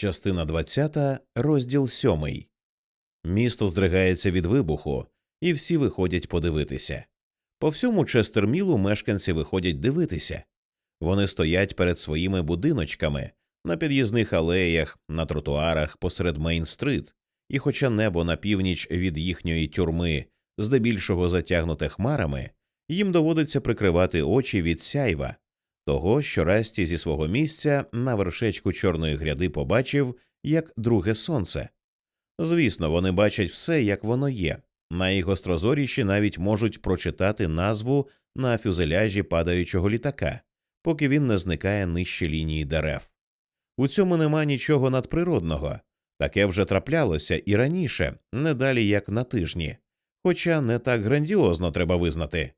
Частина 20, розділ 7. Місто здригається від вибуху, і всі виходять подивитися. По всьому Честермілу мешканці виходять дивитися. Вони стоять перед своїми будиночками на під'їзних алеях, на тротуарах посеред Мейн-стрит, і, хоча небо на північ від їхньої тюрми здебільшого затягнуте хмарами, їм доводиться прикривати очі від сяйва, того, що Расті зі свого місця на вершечку чорної гряди побачив як друге сонце. Звісно, вони бачать все, як воно є. Найгострозоріші навіть можуть прочитати назву на фюзеляжі падаючого літака, поки він не зникає нижче лінії дерев. У цьому нема нічого надприродного. Таке вже траплялося і раніше, не далі як на тижні, хоча не так грандіозно треба визнати.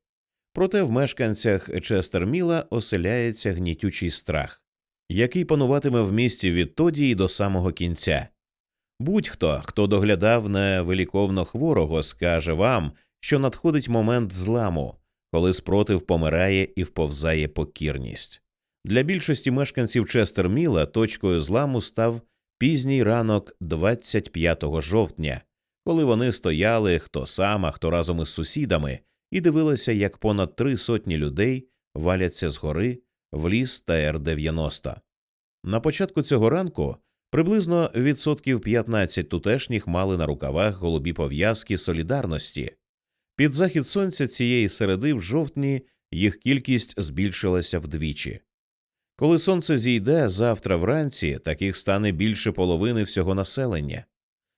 Проте в мешканцях Честерміла оселяється гнітючий страх, який пануватиме в місті відтоді і до самого кінця. Будь-хто, хто доглядав на великовно хворого, скаже вам, що надходить момент зламу, коли спротив помирає і вповзає покірність. Для більшості мешканців Честерміла точкою зламу став пізній ранок 25 жовтня, коли вони стояли хто сам, а хто разом із сусідами, і дивилися, як понад три сотні людей валяться з гори в ліс та Р-90. На початку цього ранку приблизно відсотків 15 тутешніх мали на рукавах голубі пов'язки солідарності. Під захід сонця цієї середи в жовтні їх кількість збільшилася вдвічі. Коли сонце зійде завтра вранці, таких стане більше половини всього населення.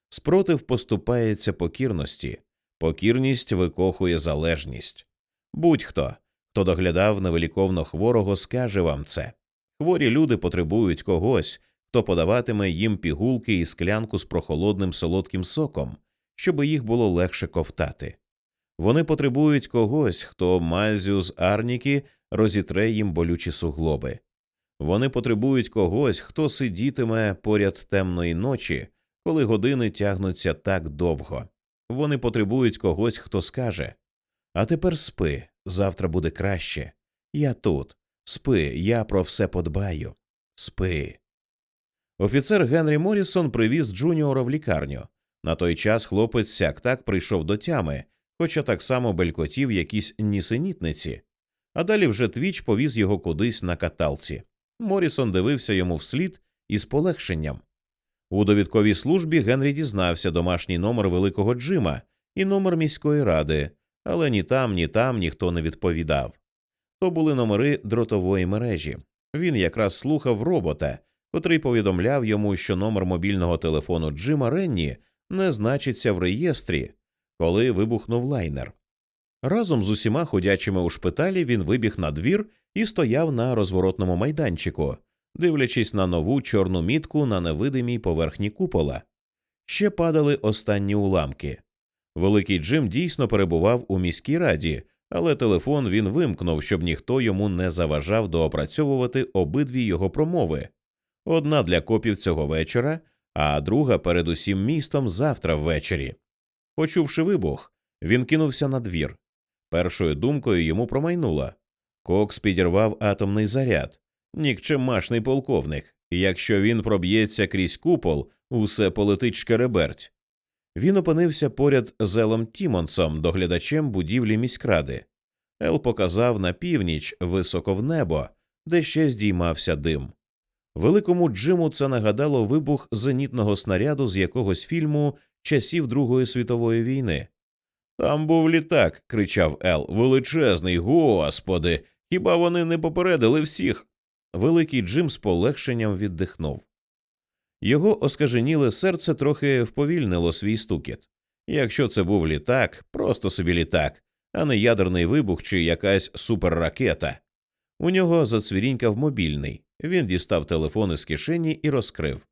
Спротив поступається покірності, покірність викохує залежність. Будь-хто, хто доглядав невеликовно хворого, скаже вам це. Хворі люди потребують когось, хто подаватиме їм пігулки і склянку з прохолодним солодким соком, щоб їх було легше ковтати. Вони потребують когось, хто мазю з арніки розітре їм болючі суглоби. Вони потребують когось, хто сидітиме поряд темної ночі, коли години тягнуться так довго. Вони потребують когось, хто скаже А тепер спи, завтра буде краще. Я тут. Спи, я про все подбаю. Спи. Офіцер Генрі Морісон привіз Джуніора в лікарню. На той час хлопець сяк так прийшов до тями, хоча так само белькотів якісь нісенітниці. А далі вже твіч повіз його кудись на каталці. Морісон дивився йому вслід із полегшенням. У довідковій службі Генрі дізнався домашній номер великого Джима і номер міської ради, але ні там, ні там ніхто не відповідав. То були номери дротової мережі. Він якраз слухав робота, котрий повідомляв йому, що номер мобільного телефону Джима Ренні не значиться в реєстрі, коли вибухнув лайнер. Разом з усіма ходячими у шпиталі він вибіг на двір і стояв на розворотному майданчику, дивлячись на нову чорну мітку на невидимій поверхні купола. Ще падали останні уламки. Великий Джим дійсно перебував у міській раді, але телефон він вимкнув, щоб ніхто йому не заважав доопрацьовувати обидві його промови одна для копів цього вечора, а друга перед усім містом завтра ввечері. Почувши вибух, він кинувся на двір. Першою думкою йому промайнуло. Кокс підірвав атомний заряд, нікчемашний полковник. Якщо він проб'ється крізь купол, усе полетить шкереберть. Він опинився поряд з Елом Тімонсом, доглядачем будівлі міськради. Ел показав на північ високо в небо, де ще здіймався дим. Великому Джиму це нагадало вибух зенітного снаряду з якогось фільму часів Другої світової війни. Там був літак, кричав Ел. Величезний, господи. Хіба вони не попередили всіх? Великий Джим з полегшенням віддихнув. Його оскаженіле серце трохи вповільнило свій стукіт. Якщо це був літак, просто собі літак, а не ядерний вибух чи якась суперракета. У нього зацвірінькав мобільний. Він дістав телефон із кишені і розкрив.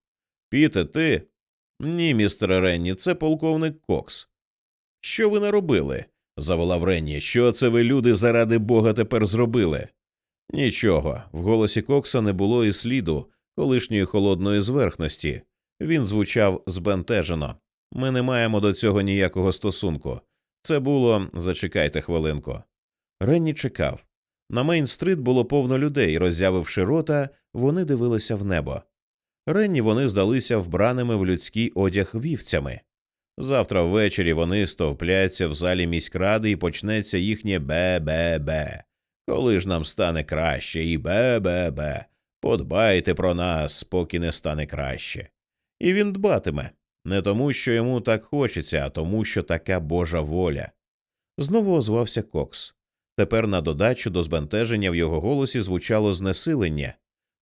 Піте, ти? Ні, містере Ренні, це полковник Кокс. Що ви наробили? заволав Ренні. Що це ви, люди, заради бога тепер зробили? Нічого. В голосі Кокса не було і сліду колишньої холодної зверхності. Він звучав збентежено. Ми не маємо до цього ніякого стосунку. Це було зачекайте хвилинку. Ренні чекав. На Мейн-стрит було повно людей, роззявивши рота, вони дивилися в небо. Ренні вони здалися вбраними в людський одяг вівцями. Завтра ввечері вони стовпляться в залі міськради і почнеться їхнє бе-бе-бе. Коли ж нам стане краще, і бе-бе-бе. Подбайте про нас, поки не стане краще. І він дбатиме не тому, що йому так хочеться, а тому, що така Божа воля. Знову озвався Кокс. Тепер на додачу до збентеження в його голосі звучало знесилення.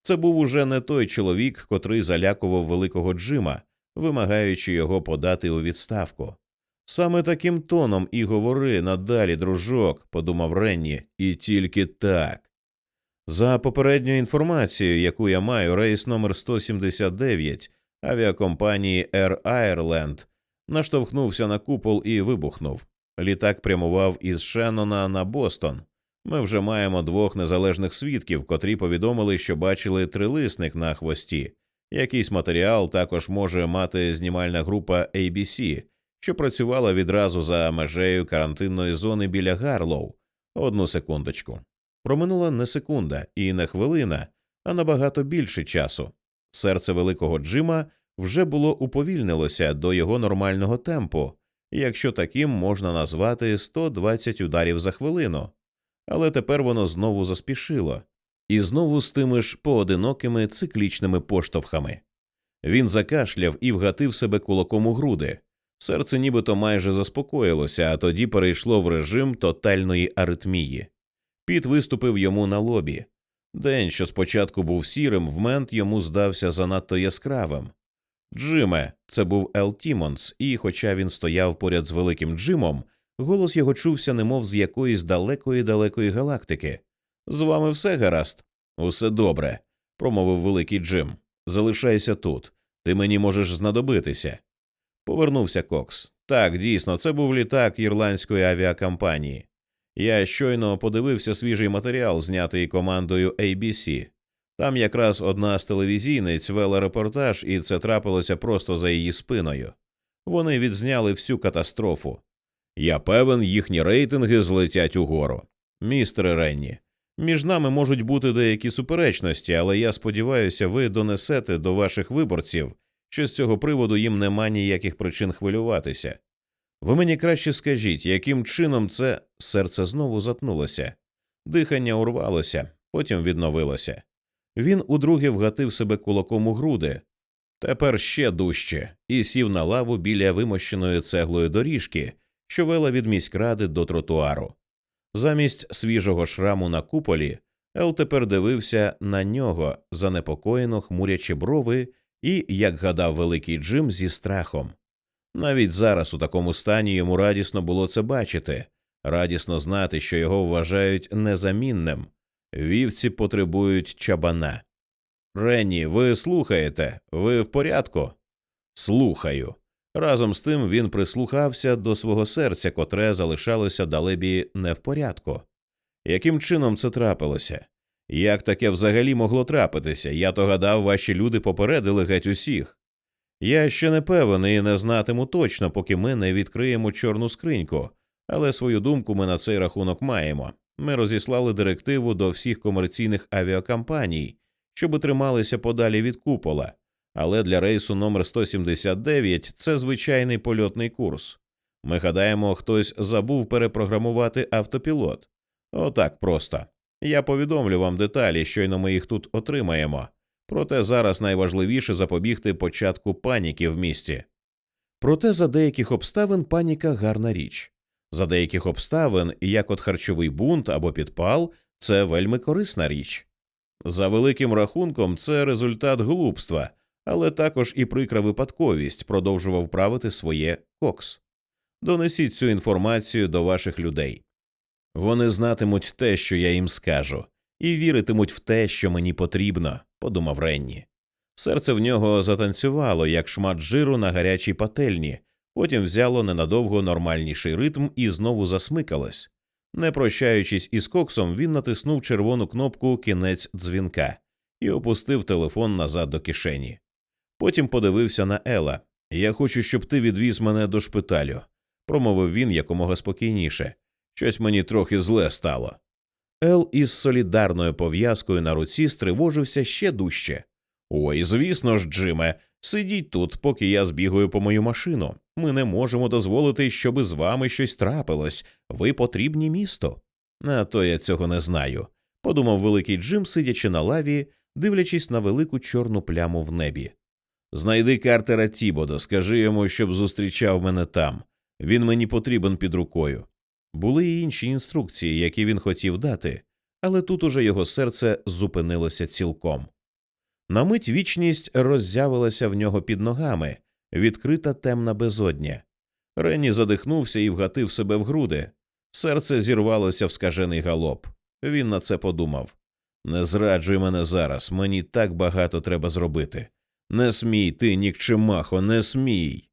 Це був уже не той чоловік, котрий залякував великого Джима, вимагаючи його подати у відставку. Саме таким тоном і говори надалі, дружок, подумав Ренні, і тільки так. За попередньою інформацією, яку я маю, рейс номер 179 авіакомпанії Air Ireland наштовхнувся на купол і вибухнув. Літак прямував із Шеннона на Бостон. Ми вже маємо двох незалежних свідків, котрі повідомили, що бачили трилисник на хвості. Якийсь матеріал також може мати знімальна група ABC, що працювала відразу за межею карантинної зони біля Гарлоу. Одну секундочку. Проминула не секунда і не хвилина, а набагато більше часу. Серце великого Джима вже було уповільнилося до його нормального темпу, якщо таким можна назвати 120 ударів за хвилину. Але тепер воно знову заспішило, і знову з тими ж поодинокими циклічними поштовхами. Він закашляв і вгатив себе кулаком у груди. Серце нібито майже заспокоїлося, а тоді перейшло в режим тотальної аритмії. Піт виступив йому на лобі. День, що спочатку був сірим, в мент йому здався занадто яскравим. Джиме, це був Ел Тімонс, і, хоча він стояв поряд з великим Джимом, голос його чувся, немов з якоїсь далекої далекої галактики. З вами все гаразд? Усе добре, промовив великий Джим. Залишайся тут. Ти мені можеш знадобитися. Повернувся Кокс. Так, дійсно, це був літак ірландської авіакомпанії. Я щойно подивився свіжий матеріал, знятий командою ABC. Там якраз одна з телевізійниць вела репортаж, і це трапилося просто за її спиною. Вони відзняли всю катастрофу. Я певен, їхні рейтинги злетять угору. Містере Ренні, між нами можуть бути деякі суперечності, але я сподіваюся, ви донесете до ваших виборців, що з цього приводу їм нема ніяких причин хвилюватися. Ви мені краще скажіть, яким чином це серце знову затнулося, дихання урвалося, потім відновилося. Він удруге вгатив себе кулаком у груди, тепер ще дужче, і сів на лаву біля вимощеної цеглою доріжки, що вела від міськради до тротуару. Замість свіжого шраму на куполі Ел тепер дивився на нього, занепокоєно хмурячи брови, і, як гадав великий Джим, зі страхом. Навіть зараз у такому стані йому радісно було це бачити, радісно знати, що його вважають незамінним. Вівці потребують чабана. Ренні, ви слухаєте? Ви в порядку? Слухаю. Разом з тим він прислухався до свого серця, котре залишалося далебі не в порядку. Яким чином це трапилося? Як таке взагалі могло трапитися? Я то гадав, ваші люди попередили геть усіх. Я ще не певен і не знатиму точно, поки ми не відкриємо чорну скриньку, але свою думку ми на цей рахунок маємо. Ми розіслали директиву до всіх комерційних авіакомпаній, щоб трималися подалі від купола, але для рейсу номер 179 це звичайний польотний курс. Ми гадаємо, хтось забув перепрограмувати автопілот. Отак просто. Я повідомлю вам деталі, щойно ми їх тут отримаємо. Проте зараз найважливіше запобігти початку паніки в місті. Проте за деяких обставин паніка гарна річ. За деяких обставин, як от харчовий бунт або підпал, це вельми корисна річ. За великим рахунком, це результат глупства, але також і прикра випадковість продовжував правити своє кокс. Донесіть цю інформацію до ваших людей. Вони знатимуть те, що я їм скажу, і віритимуть в те, що мені потрібно, подумав Ренні. Серце в нього затанцювало, як шмат жиру на гарячій пательні, потім взяло ненадовго нормальніший ритм і знову засмикалось. Не прощаючись із коксом, він натиснув червону кнопку кінець дзвінка і опустив телефон назад до кишені. Потім подивився на Ела. Я хочу, щоб ти відвіз мене до шпиталю, промовив він якомога спокійніше. Щось мені трохи зле стало. Ел із солідарною пов'язкою на руці стривожився ще дужче. Ой, звісно ж, Джиме, сидіть тут, поки я збігаю по мою машину. Ми не можемо дозволити, щоб з вами щось трапилось. Ви потрібні місту. А то я цього не знаю, подумав великий Джим, сидячи на лаві, дивлячись на велику чорну пляму в небі. Знайди Картера Тібодо, скажи йому, щоб зустрічав мене там. Він мені потрібен під рукою. Були й інші інструкції, які він хотів дати, але тут уже його серце зупинилося цілком. На мить вічність роззявилася в нього під ногами, відкрита темна безодня. Ренні задихнувся і вгатив себе в груди. Серце зірвалося в скажений галоп. Він на це подумав Не зраджуй мене зараз, мені так багато треба зробити. Не смій ти, нікчемахо, не смій.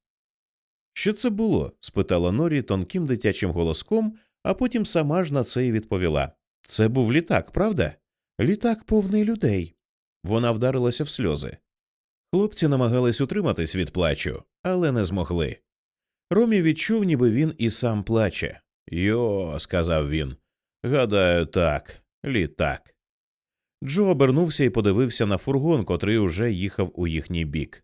Що це було? спитала Норі тонким дитячим голоском, а потім сама ж на це й відповіла. Це був літак, правда? Літак повний людей. Вона вдарилася в сльози. Хлопці намагались утриматись від плачу, але не змогли. Ромі відчув, ніби він і сам плаче. Йо, сказав він. Гадаю, так, літак. Джо обернувся і подивився на фургон, котрий уже їхав у їхній бік.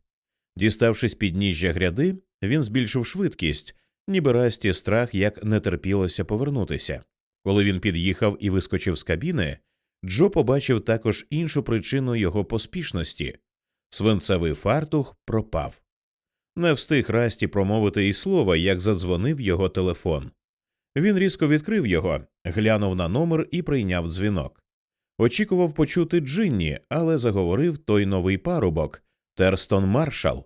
Діставшись підніжжя гряди, він збільшив швидкість, ніби расті страх як не терпілося повернутися. Коли він під'їхав і вискочив з кабіни, Джо побачив також іншу причину його поспішності свинцевий фартух пропав. Не встиг Расті промовити і слова, як задзвонив його телефон. Він різко відкрив його, глянув на номер і прийняв дзвінок. Очікував почути Джинні, але заговорив той новий парубок Терстон Маршал.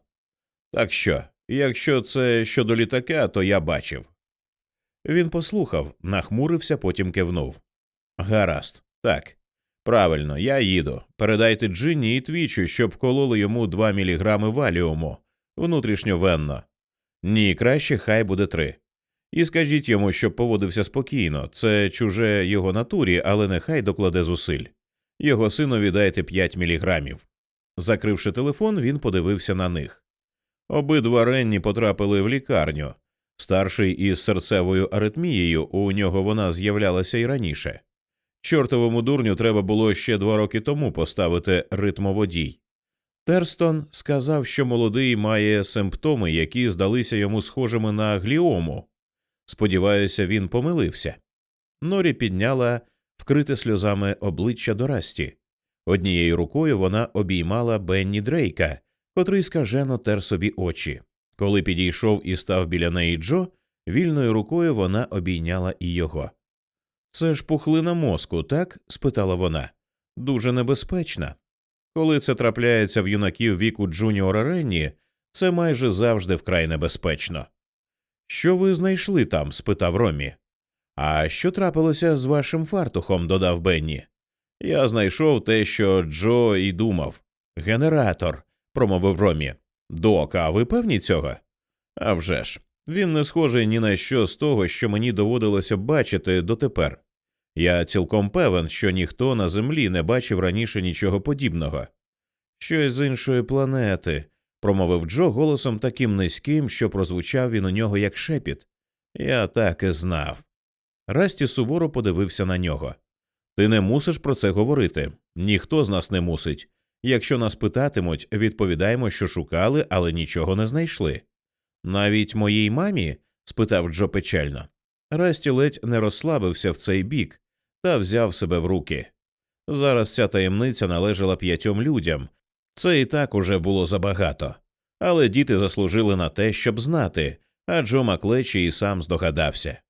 Так що, якщо це щодо літака, то я бачив. Він послухав, нахмурився, потім кивнув. Гаразд, так. Правильно, я їду. Передайте Джинні і твічу, щоб вкололи йому 2 міліграми валіуму внутрішньовенно. Ні, краще хай буде три. І скажіть йому, щоб поводився спокійно, це чуже його натурі, але нехай докладе зусиль. Його синові дайте 5 міліграмів. Закривши телефон, він подивився на них. Обидва Ренні потрапили в лікарню. Старший із серцевою аритмією, у нього вона з'являлася й раніше. Чортовому дурню треба було ще два роки тому поставити ритмоводій. Терстон сказав, що молодий має симптоми, які здалися йому схожими на гліому. Сподіваюся, він помилився. Норі підняла вкрите сльозами обличчя до Расті. Однією рукою вона обіймала Бенні Дрейка, котрий скажено тер собі очі. Коли підійшов і став біля неї Джо, вільною рукою вона обійняла і його. Це ж пухлина мозку, так? спитала вона. Дуже небезпечна. Коли це трапляється в юнаків віку Джуніора Ренні, це майже завжди вкрай небезпечно. Що ви знайшли там? спитав Ромі. А що трапилося з вашим фартухом? додав Бенні. Я знайшов те, що Джо і думав. Генератор, промовив Ромі. Док, а ви певні цього? «А вже ж, він не схожий ні на що з того, що мені доводилося бачити дотепер. Я цілком певен, що ніхто на землі не бачив раніше нічого подібного. Щось з іншої планети, промовив Джо голосом таким низьким, що прозвучав він у нього як шепіт. Я так і знав. Расті суворо подивився на нього. Ти не мусиш про це говорити. Ніхто з нас не мусить. Якщо нас питатимуть, відповідаємо, що шукали, але нічого не знайшли. Навіть моїй мамі? спитав Джо печально. Расті ледь не розслабився в цей бік та взяв себе в руки. Зараз ця таємниця належала п'ятьом людям, це і так уже було забагато. Але діти заслужили на те, щоб знати, а Джо Маклечі і сам здогадався.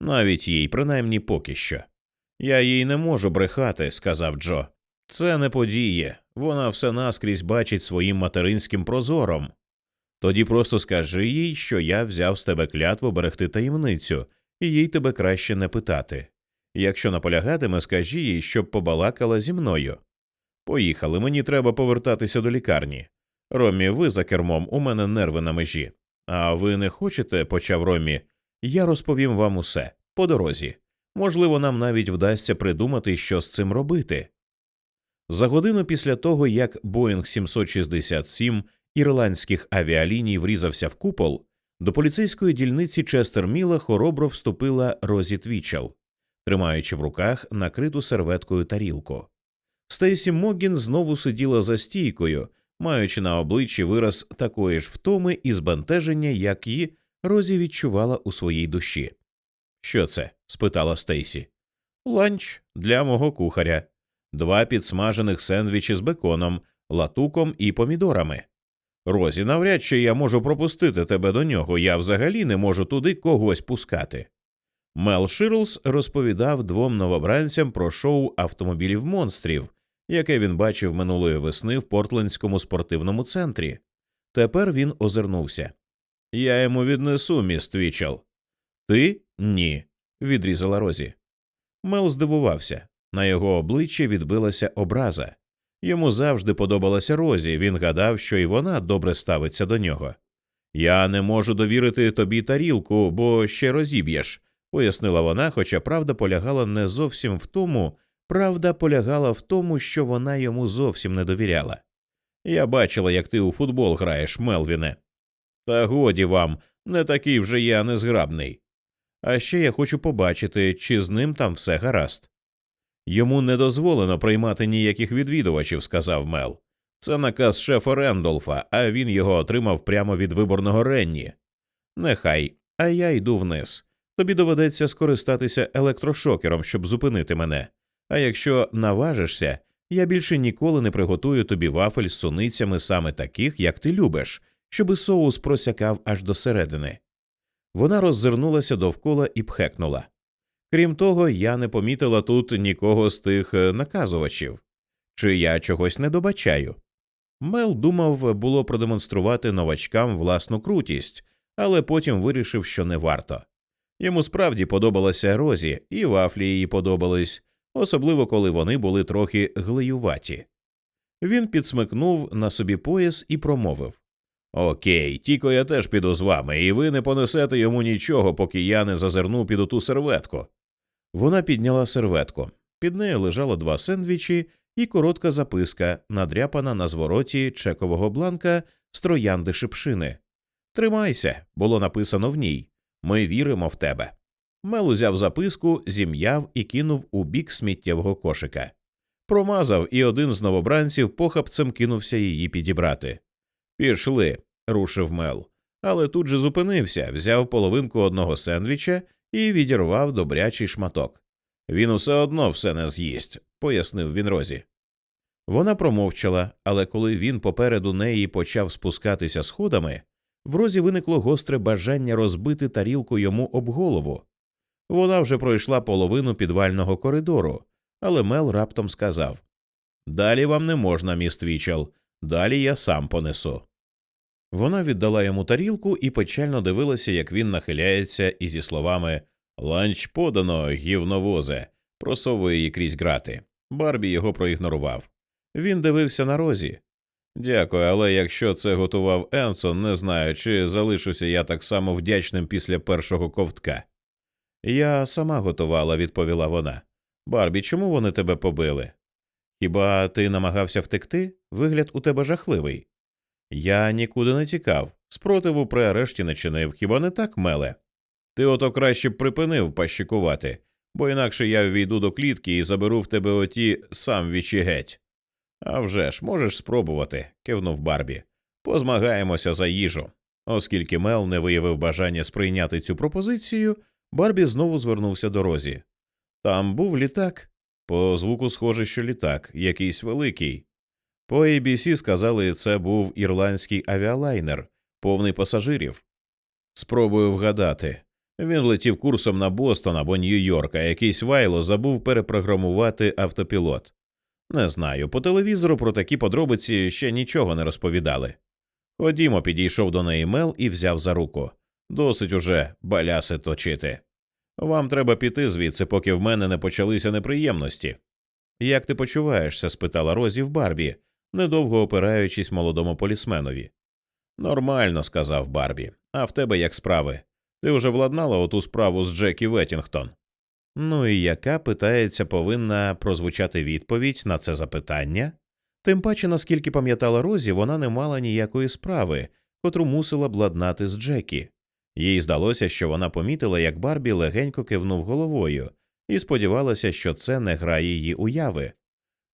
Навіть їй, принаймні поки що. Я їй не можу брехати, сказав Джо. Це не подіє, вона все наскрізь бачить своїм материнським прозором. Тоді просто скажи їй, що я взяв з тебе клятву берегти таємницю, і їй тебе краще не питати. Якщо наполягатиме, скажи їй, щоб побалакала зі мною. Поїхали, мені треба повертатися до лікарні. Ромі, ви за кермом, у мене нерви на межі. А ви не хочете, почав Ромі, я розповім вам усе по дорозі. Можливо, нам навіть вдасться придумати, що з цим робити. За годину після того, як Боїнг 767 ірландських авіаліній врізався в купол, до поліцейської дільниці Честер Мілла хоробро вступила Розі Твічел, тримаючи в руках накриту серветкою тарілку. Стейсі Могін знову сиділа за стійкою, маючи на обличчі вираз такої ж втоми і збентеження, як і Розі відчувала у своїй душі. Що це? спитала Стейсі. Ланч для мого кухаря, два підсмажених сендвічі з беконом, латуком і помідорами. Розі, навряд чи я можу пропустити тебе до нього, я взагалі не можу туди когось пускати. Мел Ширлс розповідав двом новобранцям про шоу автомобілів монстрів, яке він бачив минулої весни в Портлендському спортивному центрі. Тепер він озирнувся. Я йому віднесу, міс Твічел. Ти ні, відрізала Розі. Мел здивувався. На його обличчі відбилася образа. Йому завжди подобалася Розі, він гадав, що і вона добре ставиться до нього. Я не можу довірити тобі тарілку, бо ще розіб'єш, пояснила вона, хоча правда полягала не зовсім в тому, правда полягала в тому, що вона йому зовсім не довіряла. Я бачила, як ти у футбол граєш, Мелвіне. Та годі вам, не такий вже я незграбний. А ще я хочу побачити, чи з ним там все гаразд. Йому не дозволено приймати ніяких відвідувачів, сказав Мел. Це наказ шефа Рендолфа, а він його отримав прямо від виборного Ренні. Нехай, а я йду вниз. Тобі доведеться скористатися електрошокером, щоб зупинити мене. А якщо наважишся, я більше ніколи не приготую тобі вафель з суницями саме таких, як ти любиш, щоби соус просякав аж до середини. Вона роззирнулася довкола і пхекнула. Крім того, я не помітила тут нікого з тих е, наказувачів, чи я чогось не добачаю. Мел думав було продемонструвати новачкам власну крутість, але потім вирішив, що не варто. Йому справді подобалася Розі, і вафлі їй подобались, особливо коли вони були трохи глиюваті. Він підсмикнув на собі пояс і промовив Окей, тільки я теж піду з вами, і ви не понесете йому нічого, поки я не зазирну під оту серветку. Вона підняла серветку. Під нею лежало два сендвічі і коротка записка, надряпана на звороті чекового бланка з троянди шипшини. Тримайся, було написано в ній. Ми віримо в тебе. Мел узяв записку, зім'яв і кинув у бік сміттєвого кошика. Промазав, і один з новобранців похапцем кинувся її підібрати. Пішли, рушив Мел, але тут же зупинився, взяв половинку одного сендвіча і відірвав добрячий шматок. Він усе одно все не з'їсть, пояснив він Розі. Вона промовчала, але коли він попереду неї почав спускатися сходами, в Розі виникло гостре бажання розбити тарілку йому об голову. Вона вже пройшла половину підвального коридору, але Мел раптом сказав Далі вам не можна, міс Твічел, далі я сам понесу. Вона віддала йому тарілку і печально дивилася, як він нахиляється, і зі словами Ланч подано, гівновозе, просовує її крізь грати. Барбі його проігнорував. Він дивився на розі. Дякую, але якщо це готував Енсон, не знаю, чи залишуся я так само вдячним після першого ковтка. Я сама готувала, відповіла вона. Барбі, чому вони тебе побили? Хіба ти намагався втекти? Вигляд у тебе жахливий. Я нікуди не тікав, спротиву при арешті не чинив, хіба не так, меле? Ти ото краще б припинив пащикувати, бо інакше я ввійду до клітки і заберу в тебе оті сам вічі геть. «А вже ж, можеш спробувати, кивнув Барбі. Позмагаємося за їжу. Оскільки Мел не виявив бажання сприйняти цю пропозицію, Барбі знову звернувся до Розі. Там був літак. По звуку схоже, що літак, якийсь великий. По ABC сказали, це був ірландський авіалайнер, повний пасажирів. Спробую вгадати. Він летів курсом на Бостон або Нью-Йорк, а якийсь вайло забув перепрограмувати автопілот. Не знаю, по телевізору про такі подробиці ще нічого не розповідали. Ходімо, підійшов до неї Мел і взяв за руку. Досить уже баляси точити. Вам треба піти звідси, поки в мене не почалися неприємності. Як ти почуваєшся? спитала Розі в Барбі, недовго опираючись молодому полісменові. Нормально, сказав Барбі. А в тебе як справи? Ти вже владнала оту справу з Джекі Веттінгтон? Ну і яка питається, повинна прозвучати відповідь на це запитання? Тим паче, наскільки пам'ятала Розі, вона не мала ніякої справи, котру мусила б ладнати з Джекі. Їй здалося, що вона помітила, як Барбі легенько кивнув головою, і сподівалася, що це не гра її уяви.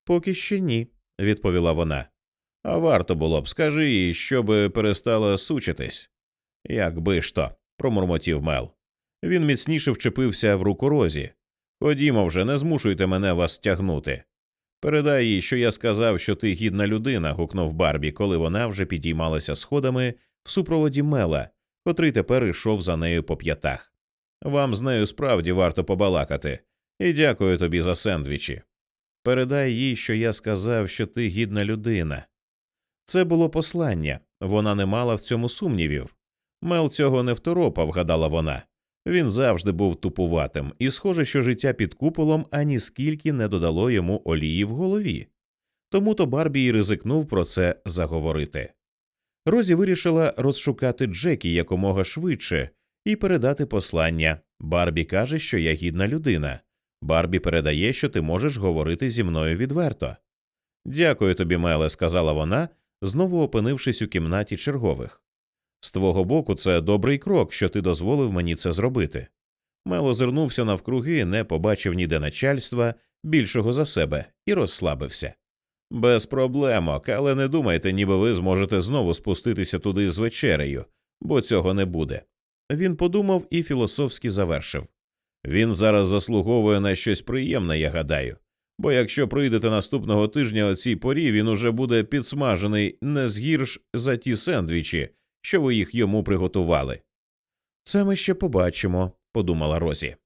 Поки що ні, відповіла вона. А варто було б, скажи їй, щоби перестала сучитись. Якби ж то, промурмотів Мел. Він міцніше вчепився в руку Розі. Ходімо вже, не змушуйте мене вас тягнути. Передай їй, що я сказав, що ти гідна людина, гукнув Барбі, коли вона вже підіймалася сходами в супроводі Мела, котрий тепер ішов за нею по п'ятах. Вам з нею справді варто побалакати, і дякую тобі за сендвічі. Передай їй, що я сказав, що ти гідна людина. Це було послання, вона не мала в цьому сумнівів. Мел цього не второпав, гадала вона. Він завжди був тупуватим, і схоже, що життя під куполом ані скільки не додало йому олії в голові. Тому то Барбі й ризикнув про це заговорити. Розі вирішила розшукати Джекі якомога швидше і передати послання. Барбі каже, що я гідна людина. Барбі передає, що ти можеш говорити зі мною відверто. Дякую тобі, Меле, сказала вона, знову опинившись у кімнаті чергових. З твого боку, це добрий крок, що ти дозволив мені це зробити. Мел озирнувся навкруги, не побачив ніде начальства більшого за себе і розслабився. Без проблемок, але не думайте, ніби ви зможете знову спуститися туди з вечерею, бо цього не буде. Він подумав і філософськи завершив. Він зараз заслуговує на щось приємне, я гадаю. Бо якщо прийдете наступного тижня о цій порі, він уже буде підсмажений не згірш за ті сендвічі, що ви їх йому приготували. Це ми ще побачимо, подумала Розі.